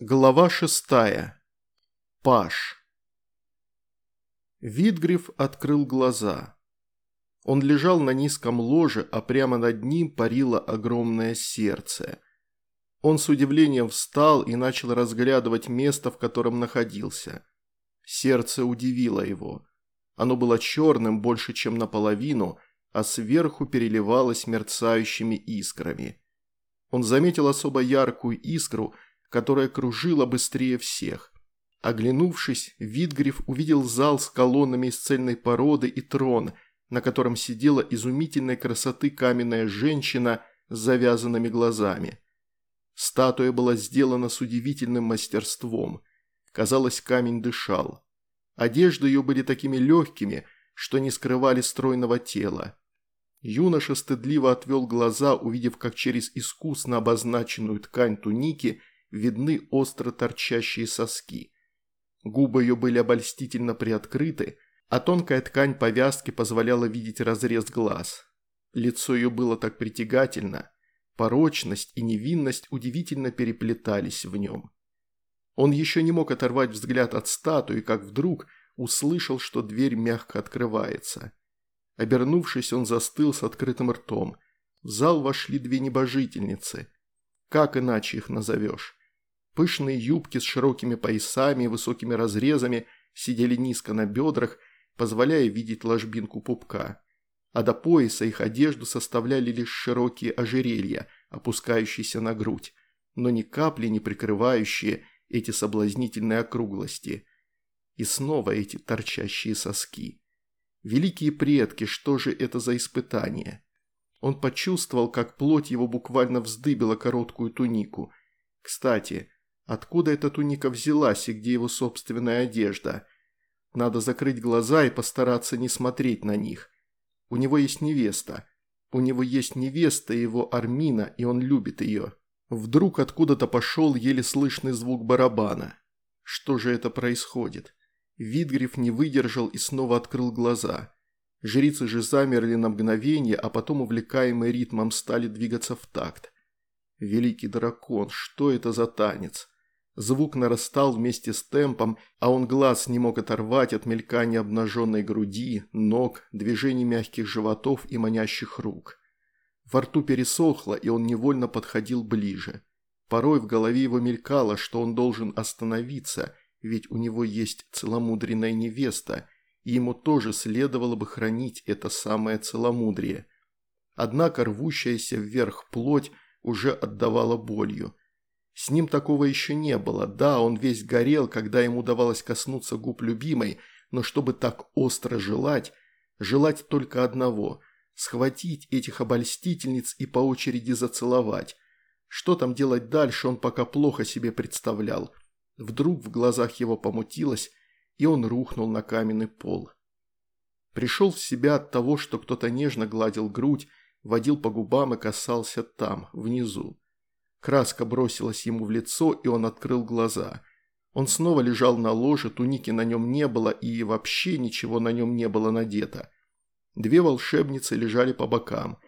Глава шестая. Паш. Витгриф открыл глаза. Он лежал на низком ложе, а прямо над ним парило огромное сердце. Он с удивлением встал и начал разглядывать место, в котором находился. Сердце удивило его. Оно было черным больше, чем наполовину, а сверху переливалось мерцающими искрами. Он заметил особо яркую искру – которая кружила быстрее всех. Оглянувшись, Витгриф увидел зал с колоннами из цельной породы и трон, на котором сидела изумительной красоты каменная женщина с завязанными глазами. Статуя была сделана с удивительным мастерством. Казалось, камень дышал. Одежды ее были такими легкими, что не скрывали стройного тела. Юноша стыдливо отвел глаза, увидев, как через искусно обозначенную ткань туники – видны остро торчащие соски. Губы ее были обольстительно приоткрыты, а тонкая ткань повязки позволяла видеть разрез глаз. Лицо ее было так притягательно, порочность и невинность удивительно переплетались в нем. Он еще не мог оторвать взгляд от статуи, как вдруг услышал, что дверь мягко открывается. Обернувшись, он застыл с открытым ртом. В зал вошли две небожительницы. Как иначе их назовешь? Пышные юбки с широкими поясами и высокими разрезами сидели низко на бедрах, позволяя видеть ложбинку пупка. А до пояса их одежду составляли лишь широкие ожерелья, опускающиеся на грудь, но ни капли не прикрывающие эти соблазнительные округлости. И снова эти торчащие соски. Великие предки, что же это за испытание? Он почувствовал, как плоть его буквально вздыбила короткую тунику. Кстати, Откуда эта туника взялась и где его собственная одежда? Надо закрыть глаза и постараться не смотреть на них. У него есть невеста. У него есть невеста его Армина, и он любит ее. Вдруг откуда-то пошел еле слышный звук барабана. Что же это происходит? Витгриф не выдержал и снова открыл глаза. Жрицы же замерли на мгновение, а потом, увлекаемые ритмом, стали двигаться в такт. Великий дракон, что это за танец? Звук нарастал вместе с темпом, а он глаз не мог оторвать от мелькания обнаженной груди, ног, движений мягких животов и манящих рук. Во рту пересохло, и он невольно подходил ближе. Порой в голове его мелькало, что он должен остановиться, ведь у него есть целомудренная невеста, и ему тоже следовало бы хранить это самое целомудрие. Однако рвущаяся вверх плоть уже отдавала болью. С ним такого еще не было. Да, он весь горел, когда ему удавалось коснуться губ любимой, но чтобы так остро желать, желать только одного – схватить этих обольстительниц и по очереди зацеловать. Что там делать дальше, он пока плохо себе представлял. Вдруг в глазах его помутилось, и он рухнул на каменный пол. Пришел в себя от того, что кто-то нежно гладил грудь, водил по губам и касался там, внизу. Краска бросилась ему в лицо, и он открыл глаза. Он снова лежал на ложе, туники на нем не было, и вообще ничего на нем не было надето. Две волшебницы лежали по бокам.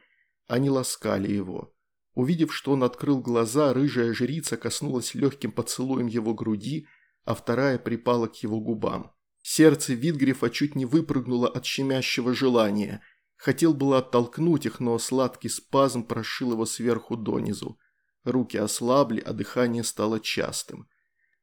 Они ласкали его. Увидев, что он открыл глаза, рыжая жрица коснулась легким поцелуем его груди, а вторая припала к его губам. Сердце Витгрифа чуть не выпрыгнуло от щемящего желания. Хотел было оттолкнуть их, но сладкий спазм прошил его сверху донизу. Руки ослабли, а дыхание стало частым.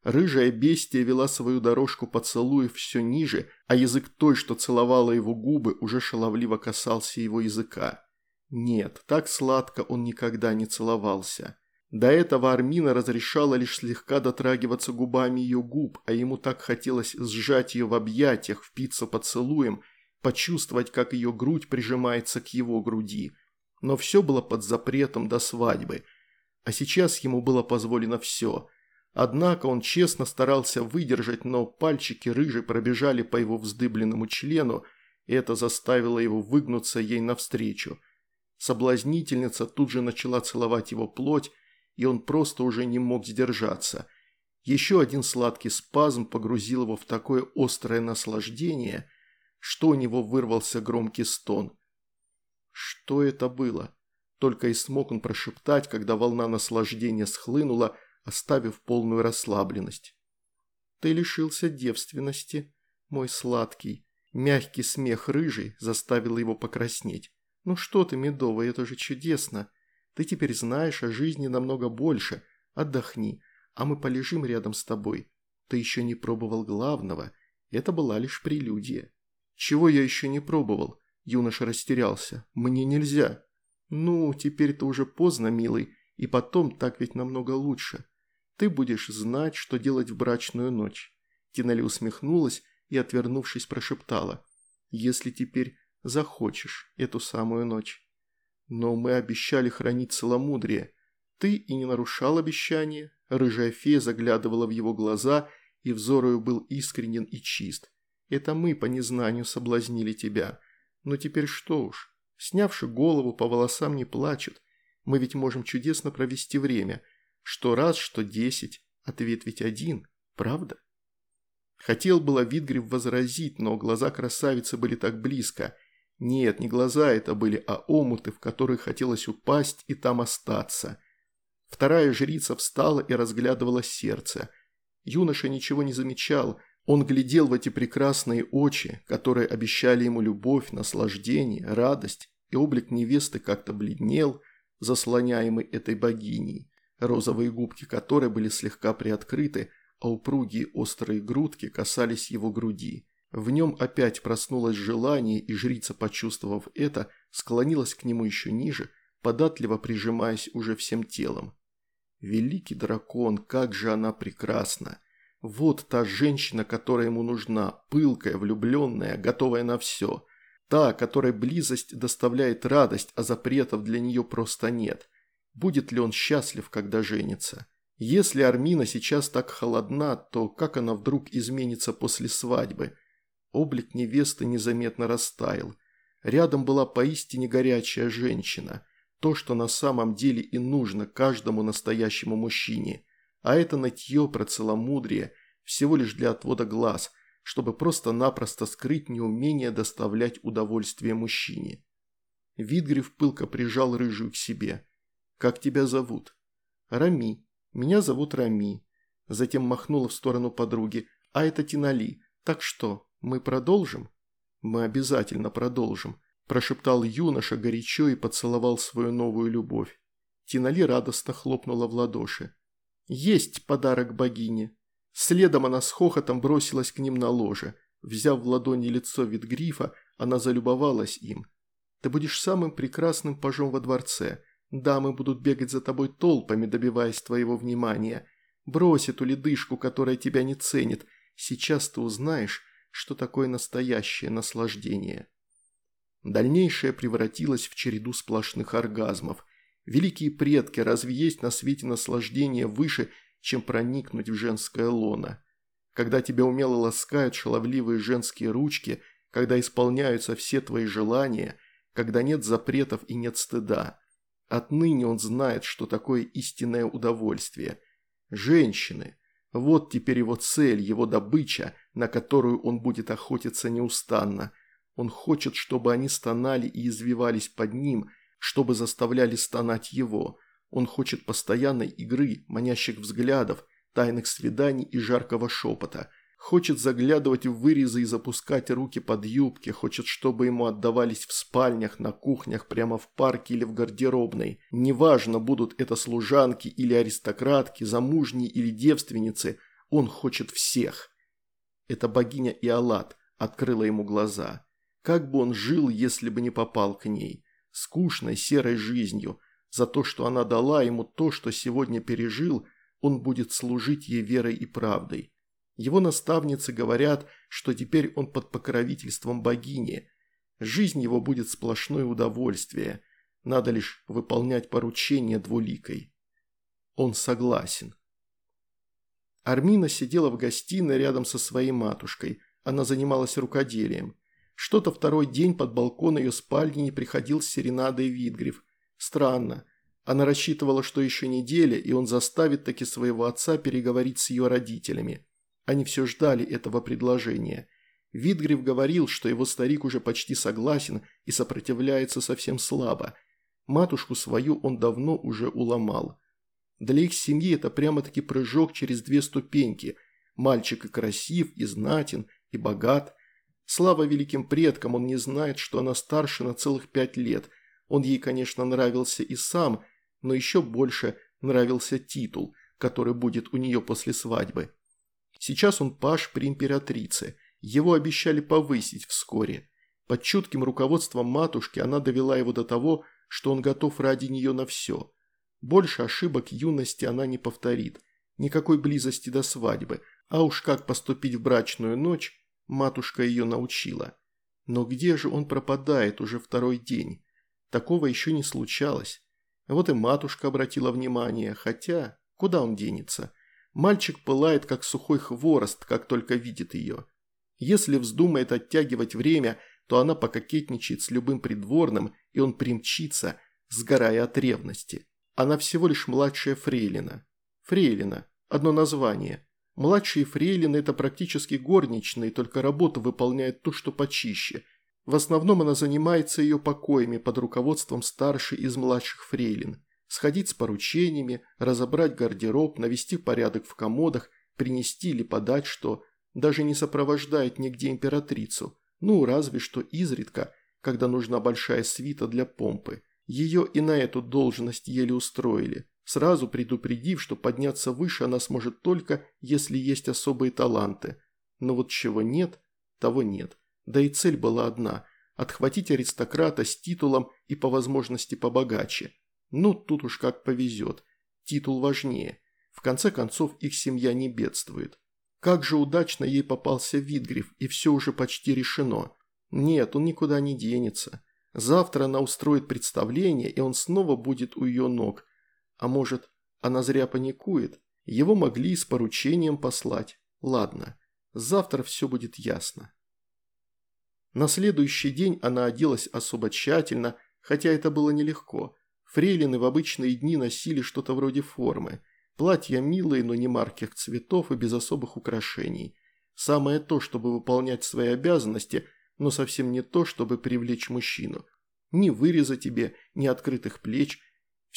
Рыжая бестия вела свою дорожку поцелуев все ниже, а язык той, что целовала его губы, уже шаловливо касался его языка. Нет, так сладко он никогда не целовался. До этого Армина разрешала лишь слегка дотрагиваться губами ее губ, а ему так хотелось сжать ее в объятиях, впиться поцелуем, почувствовать, как ее грудь прижимается к его груди. Но все было под запретом до свадьбы – а сейчас ему было позволено все. Однако он честно старался выдержать, но пальчики рыжей пробежали по его вздыбленному члену, и это заставило его выгнуться ей навстречу. Соблазнительница тут же начала целовать его плоть, и он просто уже не мог сдержаться. Еще один сладкий спазм погрузил его в такое острое наслаждение, что у него вырвался громкий стон. Что это было? Только и смог он прошептать, когда волна наслаждения схлынула, оставив полную расслабленность. «Ты лишился девственности, мой сладкий». Мягкий смех рыжий заставил его покраснеть. «Ну что ты, медовый, это же чудесно. Ты теперь знаешь о жизни намного больше. Отдохни, а мы полежим рядом с тобой. Ты еще не пробовал главного. Это была лишь прелюдия». «Чего я еще не пробовал?» Юноша растерялся. «Мне нельзя». «Ну, теперь-то уже поздно, милый, и потом так ведь намного лучше. Ты будешь знать, что делать в брачную ночь». Тинали усмехнулась и, отвернувшись, прошептала. «Если теперь захочешь эту самую ночь». «Но мы обещали хранить целомудрие. Ты и не нарушал обещание». Рыжая фея заглядывала в его глаза, и взор ее был искренен и чист. «Это мы по незнанию соблазнили тебя. Но теперь что уж, снявши голову, по волосам не плачут. Мы ведь можем чудесно провести время. Что раз, что десять, ответ ведь один, правда?» Хотел было Витгрив возразить, но глаза красавицы были так близко. Нет, не глаза это были, а омуты, в которые хотелось упасть и там остаться. Вторая жрица встала и разглядывала сердце. Юноша ничего не замечал, он глядел в эти прекрасные очи, которые обещали ему любовь, наслаждение, радость, и облик невесты как-то бледнел, заслоняемый этой богиней, розовые губки которой были слегка приоткрыты, а упругие острые грудки касались его груди. В нем опять проснулось желание, и жрица, почувствовав это, склонилась к нему еще ниже, податливо прижимаясь уже всем телом. Великий дракон, как же она прекрасна! Вот та женщина, которая ему нужна, пылкая, влюбленная, готовая на все. Та, которой близость доставляет радость, а запретов для нее просто нет. Будет ли он счастлив, когда женится? Если Армина сейчас так холодна, то как она вдруг изменится после свадьбы? Облик невесты незаметно растаял. Рядом была поистине горячая женщина. То, что на самом деле и нужно каждому настоящему мужчине. А это нытье про целомудрие всего лишь для отвода глаз, чтобы просто-напросто скрыть неумение доставлять удовольствие мужчине. Видгрив пылко прижал рыжую к себе. «Как тебя зовут?» «Рами», меня зовут Рами». Затем махнула в сторону подруги. «А это Тинали. Так что, мы продолжим?» «Мы обязательно продолжим», – прошептал юноша горячо и поцеловал свою новую любовь. Тинали радостно хлопнула в ладоши. «Есть подарок богине!» Следом она с хохотом бросилась к ним на ложе. Взяв в ладони лицо Витгрифа, она залюбовалась им. «Ты будешь самым прекрасным пажом во дворце. Дамы будут бегать за тобой толпами, добиваясь твоего внимания. Брось эту ледышку, которая тебя не ценит. Сейчас ты узнаешь, что такое настоящее наслаждение. Дальнейшее превратилось в череду сплошных оргазмов. Великие предки, разве есть на свете наслаждение выше, чем проникнуть в женское лоно? Когда тебя умело ласкают шаловливые женские ручки, когда исполняются все твои желания, когда нет запретов и нет стыда – Отныне он знает, что такое истинное удовольствие. Женщины. Вот теперь его цель, его добыча, на которую он будет охотиться неустанно. Он хочет, чтобы они стонали и извивались под ним, чтобы заставляли стонать его. Он хочет постоянной игры, манящих взглядов, тайных свиданий и жаркого шепота. Хочет заглядывать в вырезы и запускать руки под юбки, хочет, чтобы ему отдавались в спальнях, на кухнях, прямо в парке или в гардеробной. Неважно, будут это служанки или аристократки, замужние или девственницы, он хочет всех. Эта богиня Иолат открыла ему глаза. Как бы он жил, если бы не попал к ней? Скучной, серой жизнью. За то, что она дала ему то, что сегодня пережил, он будет служить ей верой и правдой. Его наставницы говорят, что теперь он под покровительством богини. Жизнь его будет сплошное удовольствие. Надо лишь выполнять поручение двуликой. Он согласен. Армина сидела в гостиной рядом со своей матушкой. Она занималась рукоделием. Что-то второй день под балкон ее спальни не приходил с серенадой Витгриф. Странно. Она рассчитывала, что еще неделя, и он заставит таки своего отца переговорить с ее родителями. Они все ждали этого предложения. Витгрив говорил, что его старик уже почти согласен и сопротивляется совсем слабо. Матушку свою он давно уже уломал. Для их семьи это прямо-таки прыжок через две ступеньки. Мальчик и красив, и знатен, и богат. Слава великим предкам, он не знает, что она старше на целых пять лет. Он ей, конечно, нравился и сам, но еще больше нравился титул, который будет у нее после свадьбы. Сейчас он паш при императрице. Его обещали повысить вскоре. Под чутким руководством матушки она довела его до того, что он готов ради нее на все. Больше ошибок юности она не повторит. Никакой близости до свадьбы. А уж как поступить в брачную ночь, матушка ее научила. Но где же он пропадает уже второй день? Такого еще не случалось. Вот и матушка обратила внимание, хотя куда он денется? Мальчик пылает, как сухой хворост, как только видит ее. Если вздумает оттягивать время, то она пококетничает с любым придворным, и он примчится, сгорая от ревности. Она всего лишь младшая фрейлина. Фрейлина – одно название. Младшие фрейлины – это практически горничные, только работу выполняют то, что почище. В основном она занимается ее покоями под руководством старшей из младших фрейлин. Сходить с поручениями, разобрать гардероб, навести порядок в комодах, принести или подать что, даже не сопровождает нигде императрицу. Ну, разве что изредка, когда нужна большая свита для помпы. Ее и на эту должность еле устроили, сразу предупредив, что подняться выше она сможет только, если есть особые таланты. Но вот чего нет, того нет. Да и цель была одна – отхватить аристократа с титулом и по возможности побогаче. Ну, тут уж как повезет. Титул важнее. В конце концов, их семья не бедствует. Как же удачно ей попался Витгриф, и все уже почти решено. Нет, он никуда не денется. Завтра она устроит представление, и он снова будет у ее ног. А может, она зря паникует? Его могли с поручением послать. Ладно, завтра все будет ясно. На следующий день она оделась особо тщательно, хотя это было нелегко. Фрейлины в обычные дни носили что-то вроде формы. Платья милые, но не марких цветов и без особых украшений. Самое то, чтобы выполнять свои обязанности, но совсем не то, чтобы привлечь мужчину. Ни выреза тебе, ни открытых плеч.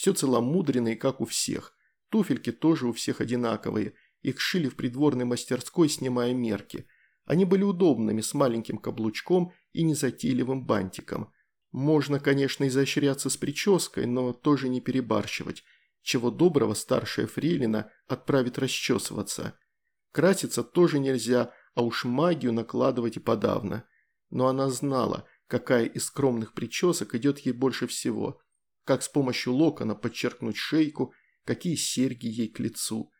Все целомудренное, как у всех. Туфельки тоже у всех одинаковые. Их шили в придворной мастерской, снимая мерки. Они были удобными, с маленьким каблучком и незатейливым бантиком. Можно, конечно, изощряться с прической, но тоже не перебарщивать. Чего доброго старшая фрейлина отправит расчесываться. Краситься тоже нельзя, а уж магию накладывать и подавно. Но она знала, какая из скромных причесок идет ей больше всего. Как с помощью локона подчеркнуть шейку, какие серьги ей к лицу.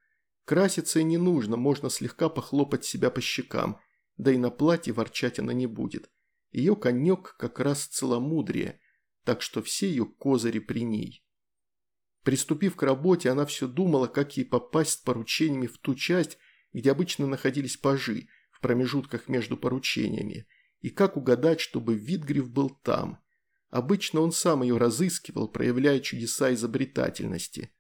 Краситься и не нужно, можно слегка похлопать себя по щекам, да и на платье ворчать она не будет. Ее конек как раз целомудрие, так что все ее козыри при ней. Приступив к работе, она все думала, как ей попасть с поручениями в ту часть, где обычно находились пажи, в промежутках между поручениями, и как угадать, чтобы Витгриф был там. Обычно он сам ее разыскивал, проявляя чудеса изобретательности.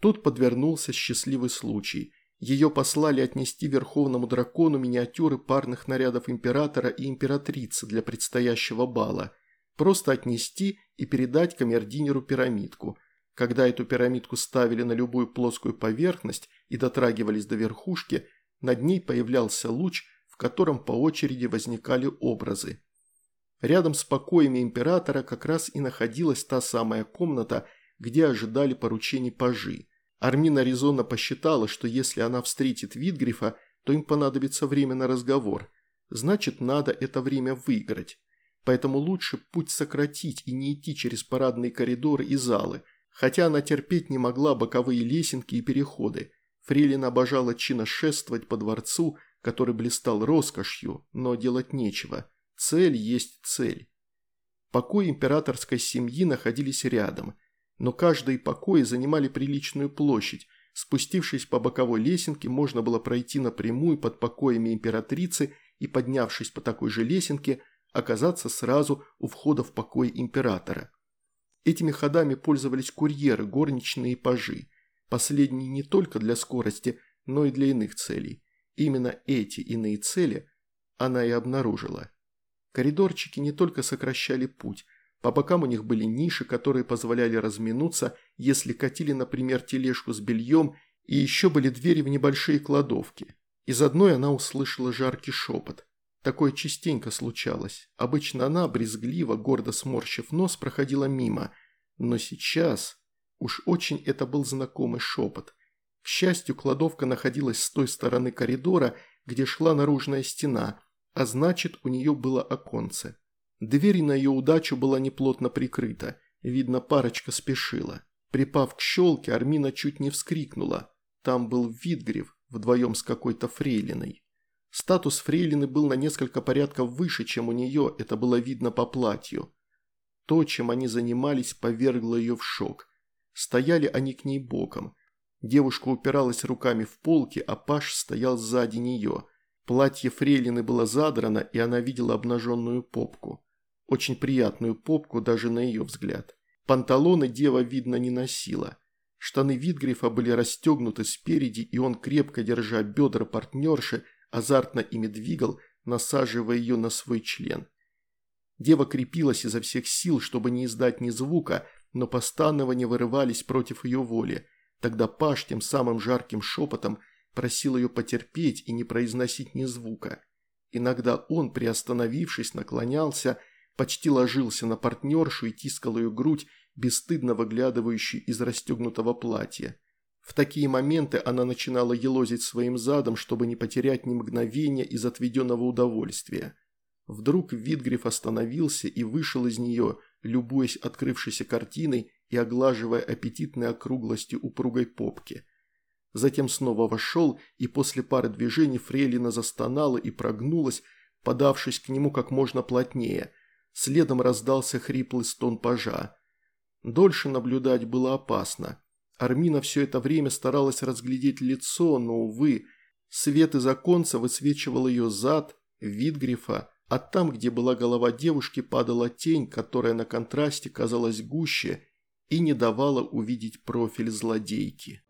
Тут подвернулся счастливый случай – ее послали отнести верховному дракону миниатюры парных нарядов императора и императрицы для предстоящего бала. Просто отнести и передать камердинеру пирамидку. Когда эту пирамидку ставили на любую плоскую поверхность и дотрагивались до верхушки, над ней появлялся луч, в котором по очереди возникали образы. Рядом с покоями императора как раз и находилась та самая комната, где ожидали поручений пажи. Армина резонно посчитала, что если она встретит Витгрифа, то им понадобится время на разговор. Значит, надо это время выиграть. Поэтому лучше путь сократить и не идти через парадные коридоры и залы. Хотя она терпеть не могла боковые лесенки и переходы. Фрилин обожала чиношествовать по дворцу, который блистал роскошью, но делать нечего. Цель есть цель. Покои императорской семьи находились рядом – но каждый покой занимали приличную площадь. Спустившись по боковой лесенке, можно было пройти напрямую под покоями императрицы и, поднявшись по такой же лесенке, оказаться сразу у входа в покой императора. Этими ходами пользовались курьеры, горничные и пажи. Последние не только для скорости, но и для иных целей. Именно эти иные цели она и обнаружила. Коридорчики не только сокращали путь, По бокам у них были ниши, которые позволяли разминуться, если катили, например, тележку с бельем, и еще были двери в небольшие кладовки. Из одной она услышала жаркий шепот. Такое частенько случалось. Обычно она, брезгливо, гордо сморщив нос, проходила мимо. Но сейчас... Уж очень это был знакомый шепот. К счастью, кладовка находилась с той стороны коридора, где шла наружная стена, а значит, у нее было оконце. Дверь на ее удачу была неплотно прикрыта. Видно, парочка спешила. Припав к щелке, Армина чуть не вскрикнула. Там был Витгрев вдвоем с какой-то фрейлиной. Статус фрейлины был на несколько порядков выше, чем у нее, это было видно по платью. То, чем они занимались, повергло ее в шок. Стояли они к ней боком. Девушка упиралась руками в полки, а Паш стоял сзади нее. Платье фрейлины было задрано, и она видела обнаженную попку. Очень приятную попку даже на ее взгляд. Панталоны дева, видно, не носила. Штаны Витгрифа были расстегнуты спереди, и он, крепко держа бедра партнерши, азартно ими двигал, насаживая ее на свой член. Дева крепилась изо всех сил, чтобы не издать ни звука, но постанования вырывались против ее воли. Тогда Паш тем самым жарким шепотом просил ее потерпеть и не произносить ни звука. Иногда он, приостановившись, наклонялся, почти ложился на партнершу и тискал ее грудь, бесстыдно выглядывающую из расстегнутого платья. В такие моменты она начинала елозить своим задом, чтобы не потерять ни мгновения из отведенного удовольствия. Вдруг Витгриф остановился и вышел из нее, любуясь открывшейся картиной и оглаживая аппетитной округлостью упругой попки. Затем снова вошел, и после пары движений Фрейлина застонала и прогнулась, подавшись к нему как можно плотнее. Следом раздался хриплый стон пажа. Дольше наблюдать было опасно. Армина все это время старалась разглядеть лицо, но, увы, свет из оконца высвечивал ее зад, вид грифа, а там, где была голова девушки, падала тень, которая на контрасте казалась гуще и не давала увидеть профиль злодейки.